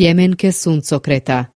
Sjemenke suncokreta.